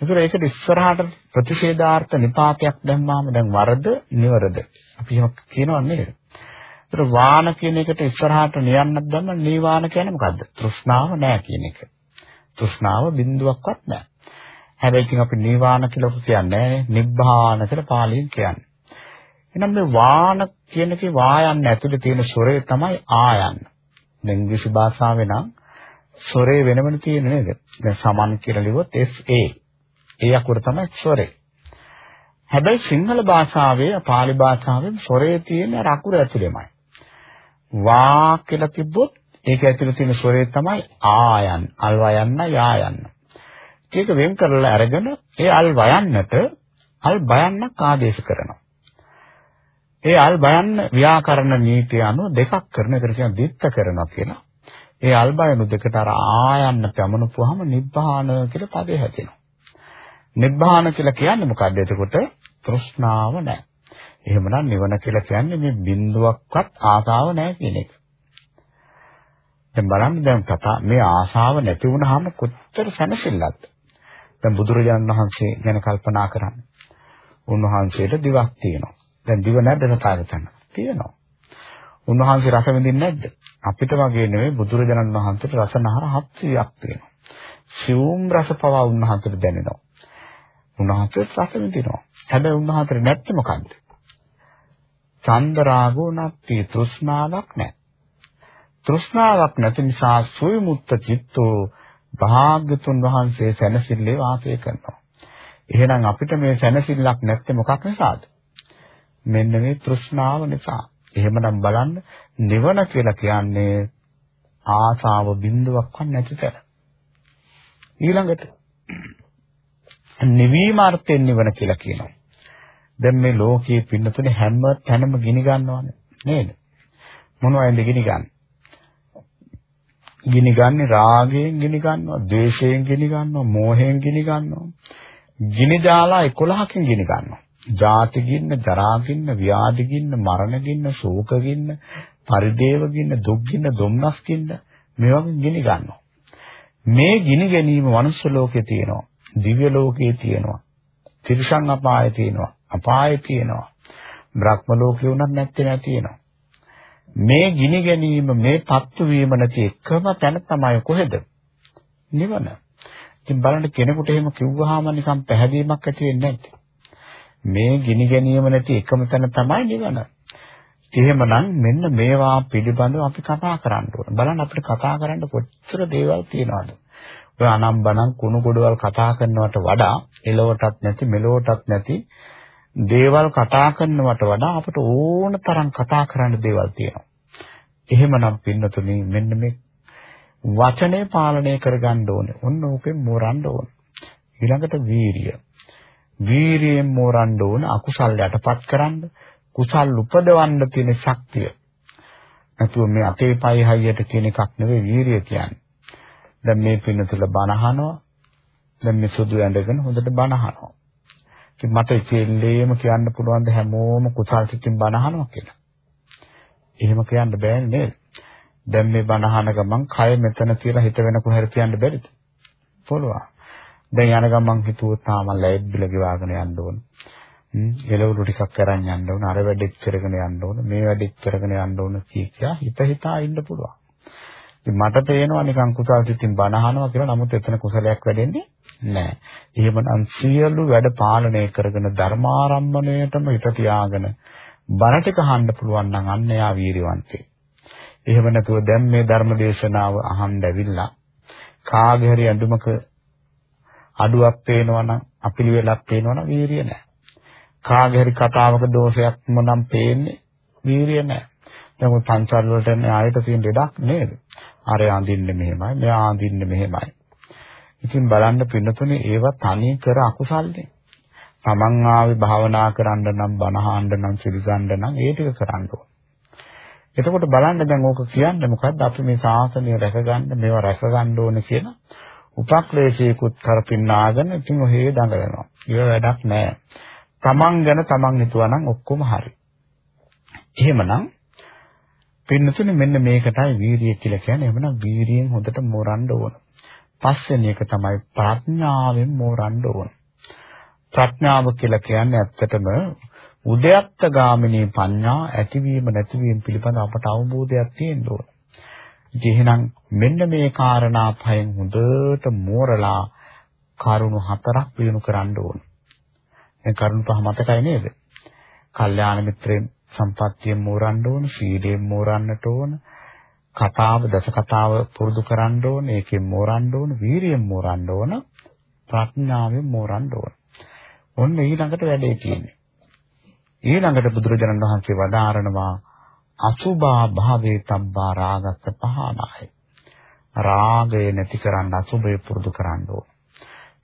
ඒතර ඒකට ඉස්සරහට ප්‍රතිෂේධාර්ථ නිපාතයක් දැම්මාම දැන් වරද නිවරද අපි කියනවා නේද? ඒතර වාන කියන එකට ඉස්සරහට නියන්නක් දැම්ම නීවාන කියන්නේ මොකද්ද? තෘෂ්ණාව නැහැ කියන එක. තෘෂ්ණාව බිඳුවක්වත් නැහැ. හැබැයි ඉතින් අපි නීවාන කියලා කියන්නේ නැහැ නිබ්බාන කියලා පාලියෙන් කියන්නේ. එහෙනම් මේ වාන කියන එකේ වායන්න ඇතුලේ තියෙන ස්වරය තමයි ආයන්න. දැන් ඉංග්‍රීසි භාෂාවේ නම් ස්වරය වෙනමන තියෙන නේද? දැන් සමන් කියලා ලිව්වොත් SA. ඒ අකුර තමයි ස්වරය. හැබැයි සිංහල භාෂාවේ පාලි භාෂාවේ ස්වරයේ තියෙන අකුර ඇතුලේමයි. වා කියලා තිබ්බොත් ඒක ඇතුලේ තියෙන ස්වරය තමයි ආයන්, අල් වයන්න, යායන්න. ඒක වෙන් කරලා අරගෙන ඒ අල් වයන්නට අල් බයන්නක් ආදේශ කරනවා. ඒ අල් බයන්න ව්‍යාකරණ නීතිය අනුව දෙකක් කරන එකට කියන දිත්ත කරනවා කියලා. ඒ අල් බයනු දෙකට අර ආයන්න පැමුණුවාම නිබ්බාන කියලා පදේ හැදෙනවා. නිබ්බාන කියලා කියන්නේ මොකද්ද එතකොට? තෘෂ්ණාව නැහැ. එහෙමනම් නිවන කියලා කියන්නේ මේ බිඳුවක්වත් ආසාව නැහැ කියන එක. දැන් බලන්න දැන් කතා මේ ආසාව නැති වුනහම කොච්චර සැනසෙල්ලක්ද? දැන් බුදුරජාණන් වහන්සේ ගැන කල්පනා කරන්න. උන්වහන්සේට දිවක් තියෙනවා. දැන් දිව නැද්ද තථාගතයන්? තියෙනවා. උන්වහන්සේ රස විඳින්නේ නැද්ද? අපිට වගේ නෙවෙයි බුදුරජාණන් වහන්සේට රසනහර 700ක් තියෙනවා. සියුම් රස පවා උන්වහන්සේට දැනෙනවා. උන්වහන්සේ රස විඳිනවා. හැබැයි උන්වහන්සේට නැත්තේ මොකද්ද? චන්දරාගෝ නැති තෘෂ්ණාවක් නැහැ. තෘෂ්ණාවක් නැති නිසා සුවිමුක්ත චිත්තෝ භාග්‍යතුන් වහන්සේ සැනසille වාසය කරනවා. එහෙනම් අපිට මේ සැනසෙල්ලක් නැත්තේ මොකක් නිසාද? මෙන්න මේ තෘෂ්ණාව නිසා. එහෙමනම් බලන්න නිවන කියලා කියන්නේ ආසාව බිඳුවක්වත් නැති තැන. ඊළඟට නිවීමාර්ථයෙන් නිවන කියලා කියනවා. දැන් මේ ලෝකයේ පින්නතුනේ හැම තැනම ගිනි ගන්නවානේ නේද? මොනවයින්ද ගිනි ගන්න? ගිනි ගන්න රාගයෙන් ගිනි ගන්නවා, ද්වේෂයෙන් ගිනි ගන්නවා, මෝහයෙන් ගිනි ගන්නවා. ගිනි ජාලා 11කින් ගිනි ගන්නවා. ජාති ගින්න, ජරා ගින්න, ව්‍යාධි ගින්න, මරණ ගින්න, ශෝක ගින්න, පරිදේව ගින්න, දුක් ගින්න, දුම්නස් ගින්න මේ වගේ ගිනි ගන්නවා. මේ ගිනි ගැනීම මනුෂ්‍ය ලෝකේ තියෙනවා. දිව්‍ය ලෝකේ තියෙනවා. තිරිසන් අපායේ තියෙනවා. අපායේ තියෙනවා. බ්‍රහ්ම ලෝකේ උනත් නැත්තේ නෑ තියෙනවා. මේ ගිනි ගැනීම මේ පත්තු වීම නැති එකම තැන තමයි කොහෙද? නිවන. ඉතින් බලන්න කෙනෙකුට එහෙම කිව්වහම නිකන් පැහැදීමක් ඇති වෙන්නේ නැද්ද? මේ ගිනි ගැනීම නැති එකම තැන තමයි නිවන. එහෙමනම් මෙන්න මේවා පිළිබඳව අපි කතා කරන්න ඕන. බලන්න අපිට කතා කරන්න කොච්චර දේවල් තියෙනවද? ඔය අනම්බනම් කුණු ගොඩවල් කතා කරනවට වඩා එලවටත් නැති මෙලවටත් නැති දේවල් කතා කරනවට වඩා අපිට ඕන තරම් කතා කරන්න දේවල් තියෙනවා. එහෙමනම් පින්නතුනි මෙන්න මේ වචනේ පාලනය කරගන්න ඕනේ. ඔන්න ඕකෙන් මෝරන්න ඕනේ. ඊළඟට වීරිය. වීරියෙන් මෝරන්න ඕන අකුසල් යටපත් කරන්න කුසල් උපදවන්න තියෙන ශක්තිය. නැතුව මේ අපේ පයි හයියට කියන එකක් නෙවෙයි වීරිය කියන්නේ. දැන් මේ පින්නතුල බනහනවා. දැන් මේ සුදු ඇඳගෙන හොඳට බනහනවා. ඉතින් මට ඉතින්ලේම කියන්න පුළුවන් ද හැමෝම කුසල් සිතින් බනහනවා කියලා. එහෙම කියන්න බෑනේ නේද? දැන් මේ බනහන ගමන් කය මෙතන කියලා හිත වෙන කොහෙද කියන්න බැරිද? පුළුවන්. දැන් යන ගමන් හිතුවොත් තාම ලැබ්බිල ගෙවාගෙන යන්න ඕන. එළවලු ටිකක් අරන් යන්න ඕන. අර වැඩෙත් කරගෙන යන්න ඕන. මේ වැඩෙත් කරගෙන යන්න ඕන කියා හිත හිතා ඉන්න පුළුවන්. ඉතින් මට පේනවා නිකන් කුසල් සිතින් බනහනවා කියලා. නමුත් එතන කුසලයක් වැඩෙන්නේ නැහැ. එහෙමනම් සියලු වැඩ පාලනය කරගෙන ධර්මාරම්මණයටම හිත තියාගෙන බණ ටික අහන්න පුළුවන් නම් අන්න එයා වීරියවන්තේ. එහෙම නැතුව දැන් මේ ධර්ම දේශනාව අහන්න ඇවිල්ලා කාගේ හරි ඇඳුමක අඩුවක් පේනවනම් අපිලිවෙලක් පේනවනම් වීරිය නැහැ. කාගේ හරි කතාවක දෝෂයක් මොනම් පේන්නේ වීරිය නැහැ. දැන් ඔය පංචල් වලට ආයත තියෙන දෙයක් නේද? අර අඳින්න මෙහෙමයි, මෙයා අඳින්න මෙහෙමයි. ඉතින් බලන්න පින්නතුනේ ඒවා තනි කර අකුසල්නේ. තමන් ආවේ භාවනා කරන්න නම් බණහන්න නම් සිල්ගන්න නම් ඒ ටික කරන්න ඕන. එතකොට බලන්න දැන් ඕක කියන්නේ මොකද්ද අපි මේ ශාසනය රැකගන්න මේවා රැකගන්න ඕනේ කියන උපක්ලේශයකුත් කරපින්නාගෙන ඉතින් ඔහේ දඟලනවා. ඒක වැඩක් නෑ. තමන් ගැන තමන් හිතුවා නම් ඔක්කොම හරි. එහෙමනම් පින්නතුනේ මෙන්න මේකටයි වීරිය කියලා කියන්නේ. එහෙමනම් වීරියෙන් හොඳට මෝරන්න ඕන. පස්වෙනි එක තමයි ප්‍රඥාවෙන් මෝරන්න ඕන. ප්‍රඥාව කියලා කියන්නේ ඇත්තටම උද්‍යත්ත ගාමිනී පඤ්ඤා ඇතිවීම නැතිවීම පිළිබඳ අපට අවබෝධයක් තියෙන්න ඕන. එහෙනම් මෙන්න මේ කාරණා පහෙන් හොඳට මෝරලා කරුණු හතරක් දිනු කරන්න ඕන. මේ කරුණු පහ මතකයි නේද? කල්යාණ මිත්‍රයන් සම්පත්තියෙන් මෝරන්න ඕන, සීලයෙන් මෝරන්නට ඕන, කතාව දස කතාව පුරුදු කරන්න ඕන, ඒකෙන් මෝරන්න ඕන, වීරියෙන් මෝරන්න ඕන, ප්‍රඥාවෙන් මෝරන්න ඕන. ඔන්න ඊළඟට වැඩේ තියෙන්නේ. ඊළඟට බුදුරජාණන් වහන්සේ වදාරනවා අසුභා භාවේ තබ්බා රාගස්ස පහනාය. රාගය නැති කරන්න අසුභය පුරුදු කරන්න ඕන.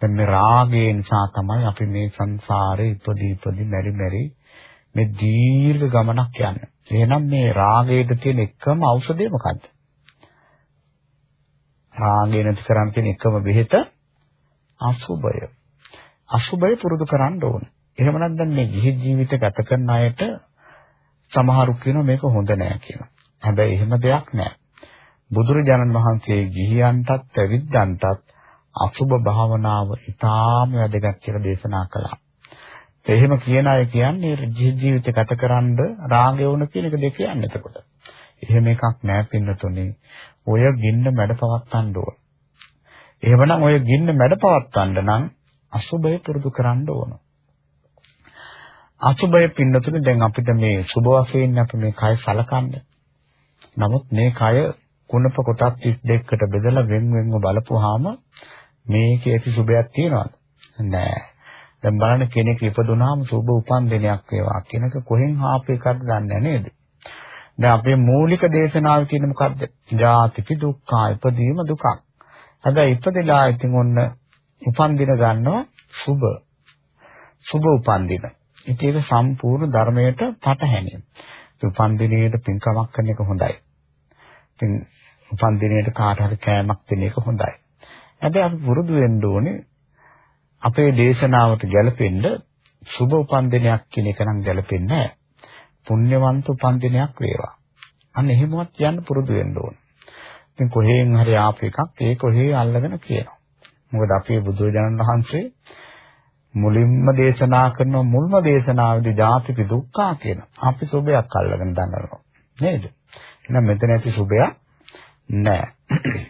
දැන් මේ රාගය නිසා තමයි අපි මේ සංසාරේ ඉපදී ඉපදී මෙරි මෙරි මේ දීර්ඝ ගමනක් යන්නේ. එහෙනම් මේ රාගයට තියෙන එකම ඖෂධය මොකද්ද? රාගය නැති කරන්න තියෙන එකම බෙහෙත අසුභය. අසුභය පුරුදු කරන්න ඕන. එහෙම නැත්නම් මේ ගිහි ජීවිත ගත කරන අයට සමහරු කියනවා මේක හොඳ නෑ කියලා. හැබැයි එහෙම දෙයක් නෑ. බුදුරජාණන් වහන්සේ ගිහියන්ටත් පැවිද්දන්ටත් අසුභ භාවනාව ඉතාම වැදගත් කියලා දේශනා කළා. එහෙම කියන අය කියන්නේ ජීවිත ගතකරනද රාගය වුණ කියන එක දෙක කියන්නේ එතකොට. එහෙම එකක් නෑ පින්නතුනේ. ඔය ගින්න මැඩ පවත්තන්න ඕන. එහෙමනම් ඔය ගින්න මැඩ පවත්තන්න නම් අසුභය පුරුදු කරන්න ඕන. අසුභය පින්නතුනේ දැන් අපිට මේ සුභ වශයෙන් අපි මේ කය සලකන්නේ. නමුත් මේ කය කුණප කොටස් 32කට බෙදලා වෙන් වෙන්ව බලපුවාම මේකේ ඇති සුභයක් තියනවද? නෑ. දැන් බලන්න කෙනෙක් ඉපදුනාම සුභ උපන් දිනයක් වේවා කියනක කොහෙන් ආපු එකක්ද දන්නේ නේද? දැන් අපේ මූලික දේශනාවේ තියෙන මොකද්ද? ජාතිපි දුක්ඛ ඉපදීම දුකක්. හැබැයි ඉපදෙලා ඉතින් ඔන්න උපන් දින ගන්නවා සුබ. සුබ උපන් දින. ඉතින් ඒක සම්පූර්ණ ධර්මයට පටහැනියි. උපන් දිනේට පින්කමක් කරන එක හොඳයි. ඉතින් උපන් දිනේට කාට හරි කෑමක් දෙන එක හොඳයි. හැබැයි අපි පුරුදු වෙන්න ඕනේ අපේ දේශනාවට ගැලපෙන්න සුබ උපන් දිනයක් කියන එක නම් ගැලපෙන්නේ නැහැ. පුණ්‍යවන්ත උපන් දිනයක් වේවා. අන්න එහෙමවත් කියන්න පුරුදු වෙන්න ඕනේ. ඉතින් කොහෙන් හරි ආපු එකක් ඒ කොහේ අල්ලගෙන කියනවා. මොකද අපේ බුදුරජාණන් වහන්සේ මුලින්ම දේශනා කරන මුල්ම දේශනාවේදී ජාතිපි දුක්ඛා කියන අපි සුභයක් අල්ලගෙන දඟලනවා නේද එහෙනම් මෙතන ඇති සුභයක් නැහැ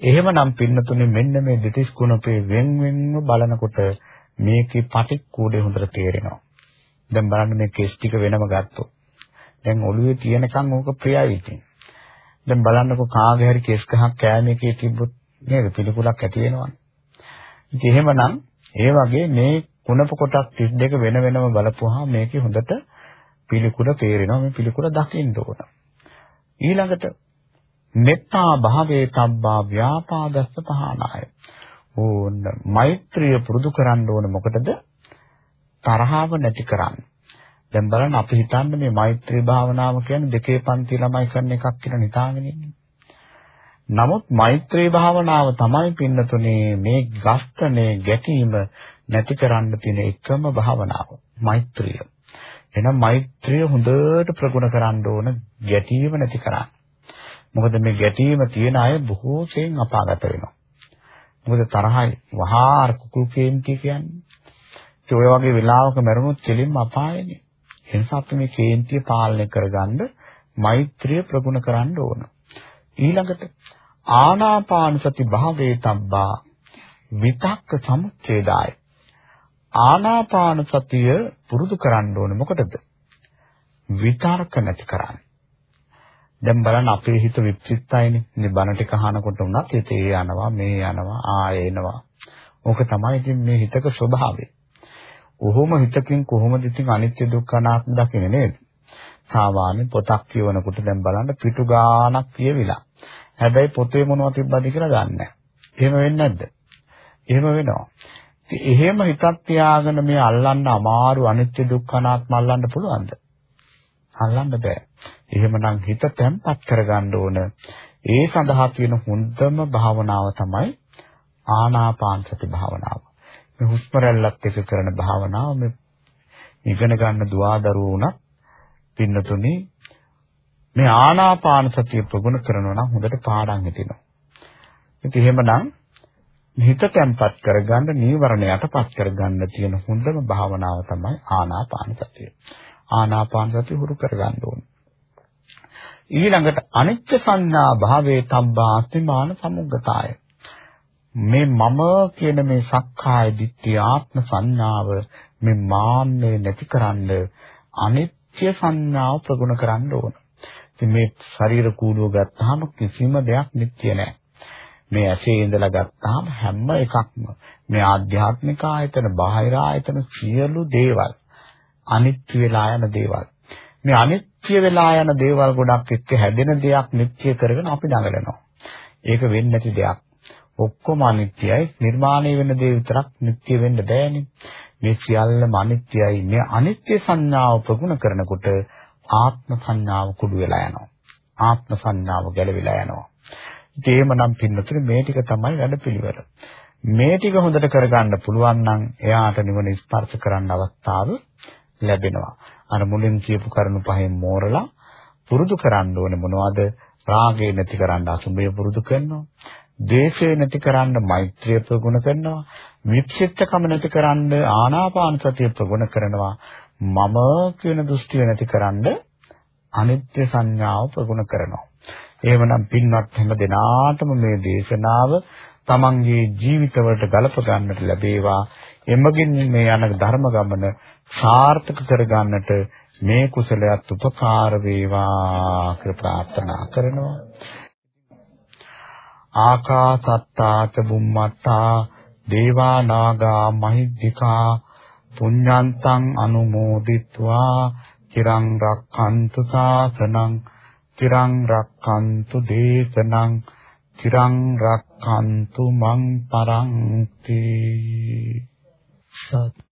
එහෙමනම් පින්නතුනේ මෙන්න මේ දෙතිස් ගුණපේ වෙන් වෙන්ව බලනකොට මේකේ පටික්කුඩේ හොඳට තේරෙනවා. දැන් බලන්න මේ කෙස් ටික වෙනම ගත්තොත්. දැන් ඔළුවේ තියෙනකන් ඕක ප්‍රියයි ඉතින්. දැන් බලන්නකො කාගේ හරි කෙස් ගහක් කෑමේකේ තිබ්බොත් නේද? පිළිකුලක් ඇති වෙනවනේ. ඉතින් එහෙමනම් ඒ වගේ මේ කුණප කොටස් 32 වෙන වෙනම බලපුවාම මේකේ හොඳට පිළිකුල තේරෙනවා. මේ පිළිකුල දකින්න ඕන. ඊළඟට මෙත්තා භාවේ තබ්බා ව්‍යාපාදස්ස පහනාය. ඕන මෛත්‍රිය පුරුදු කරන්න ඕන මොකටද? තරහව නැති කරන්න. දැන් බලන්න අපි හිතන්නේ මේ මෛත්‍රී භාවනාව කියන්නේ දෙකේ පන්ති ළමයි කරන එකක් කියලා හිතාගෙන ඉන්නේ. නමුත් මෛත්‍රී භාවනාව තමයි පින්නතුනේ මේ ගස්තනේ ගැටීම නැති කරන්න තියෙන එකම භාවනාව. මෛත්‍රිය. එහෙනම් මෛත්‍රිය හොඳට ප්‍රගුණ කරන්න ඕන ගැටීම නැති කරන්න. මොකද මේ ගැටීම තියෙන අය බොහෝ සෙයින් අපාගත වෙනවා. මොකද තරහයි වහා කුකුල් කේන්ති කියන්නේ. ඒ ඔය වගේ වෙලාවක මරුණොත් කෙලින්ම අපායනේ. ඒ නිසා අපි මේ කේන්තිය පාලනය කරගන්න මෛත්‍රිය ප්‍රගුණ කරන්න ඕන. ඊළඟට ආනාපාන සති භාවේ තබ්බා විතක්ක සමුච්ඡේදාය ආනාපාන සතිය පුරුදු කරන්න ඕනේ මොකටද විතර්ක නැති කරන්න දැන් බලන්න අපේ හිත විප්‍රිත්තයිනේ මේ බණ ටික අහනකොට උනත් හිතේ යනවා මේ යනවා ආයෙ එනවා ඕක තමයි ඉතින් මේ හිතක ස්වභාවය ඔහොම හිතකින් කොහොමද ඉතින් අනිත්‍ය දුක්ඛ අනාත්ම දකින්නේ නේද සාමාන්‍ය පොතක් කියවනකොට දැන් බලන්න පිටු ගාණක් කියවිලා හැබැයි පොතේ මොනවද තිබ්බද කියලා දන්නේ නැහැ. එහෙම වෙන්නේ නැද්ද? එහෙම වෙනවා. ඉතින් එහෙම හිතක් තියාගෙන මේ අල්ලන්න අමාරු අනිත්‍ය දුක්ඛ අනාත්ම අල්ලන්න පුළුවන්ද? අල්ලන්න බෑ. එහෙමනම් හිත තැම්පත් කරගන්න ඕන. ඒ සඳහා තියෙන හොඳම භාවනාව තමයි ආනාපාන සති භාවනාව. මේ හුස්ම රැල්ලත් එක්ක කරන භාවනාව මේ ඉගෙන ගන්න දුවදරුවෝ උනත් පින්නතුනි මේ ආනාපාන සතිය ප්‍රගුණ කරනවා නම් හොඳට පාඩම් හිතෙනවා. ඉතින් එහෙමනම් හිත තැම්පත් කරගන්න නීවරණ යටපත් කරගන්න තියෙන හොඳම භාවනාව තමයි ආනාපාන සතිය. ආනාපාන සතිය හුරු කරගන්න ඕනේ. ඊළඟට අනිත්‍ය සංඥා භාවයේ තබ්බා අස්තිමාන සමුග්ගතාය. මේ මම කියන මේ සක්කාය දිට්ඨිය ආත්ම සංඥාව මේ මාන්නේ නැතිකරන්න අනිත්‍ය සංඥාව ප්‍රගුණ කරන්න ඕන. ඉතින් මේ ශරීර කූඩුව ගත්තාම කිසිම දෙයක් නිත්‍ය නැහැ. මේ ඇසේ ඉඳලා ගත්තාම හැම එකක්ම මේ ආධ්‍යාත්මික ආයතන, බාහිර ආයතන සියලු දේවල් අනිත්‍ය වෙලා යන දේවල්. මේ අනිත්‍ය වෙලා යන දේවල් ගොඩක් එක්ක හැදෙන දෙයක් නිත්‍ය කරගෙන අපි දඟලනවා. ඒක වෙන්නේ නැති දෙයක්. ඔක්කොම අනිත්‍යයි. නිර්මාණය වෙන දේ විතරක් නිත්‍ය වෙන්න බෑනේ. මේ සියල්ලම අනිත්‍යයි. මේ අනිත්‍ය සංඥාව ප්‍රගුණ කරනකොට ආත්ම සංඥාව කුඩු වෙලා යනවා. ආත්ම සංඥාව ගැලවිලා යනවා. ඒමනම් පින්නතුනේ මේ ටික තමයි වැඩපිළිවෙල. මේ ටික හොඳට කරගන්න පුළුවන් නම් එයාට නිවන ස්පර්ශ කරන්න අවස්ථාව ලැබෙනවා. අර මුලින් කියපු කරුණු පහෙන් මෝරලා පුරුදු කරන්න ඕනේ මොනවද? රාගය නැති කරන්න අසුභය පුරුදු කරනවා. ද්වේෂය නැති කරන්න මෛත්‍රිය ප්‍රගුණ කරනවා. වික්ෂිප්තකම නැති කරන්න ආනාපාන සතිය ප්‍රගුණ කරනවා. මම කියන දෘෂ්ටිය නැතිකරන්න අනිත්‍ය සංඥාව ප්‍රගුණ කරනවා. එහෙමනම් පින්වත් හැම දිනාටම මේ දේශනාව තමන්ගේ ජීවිතවලට ගලප ගන්නට ලැබේවා. එමගින් මේ යන ධර්ම ගමන සාර්ථක කර ගන්නට මේ කුසලයක් උපකාර වේවා කියලා ප්‍රාර්ථනා කරනවා. ආකාසත්තාච බුම්මත්තා දේවා නාග මහිද්దికා පුඤ්ඤන්තං අනුමෝදිත්වා චිරං රක්ඛන්තු ශාසනං චිරං රක්ඛන්තු දේශනං චිරං රක්ඛන්තු මං පරන්ති සත්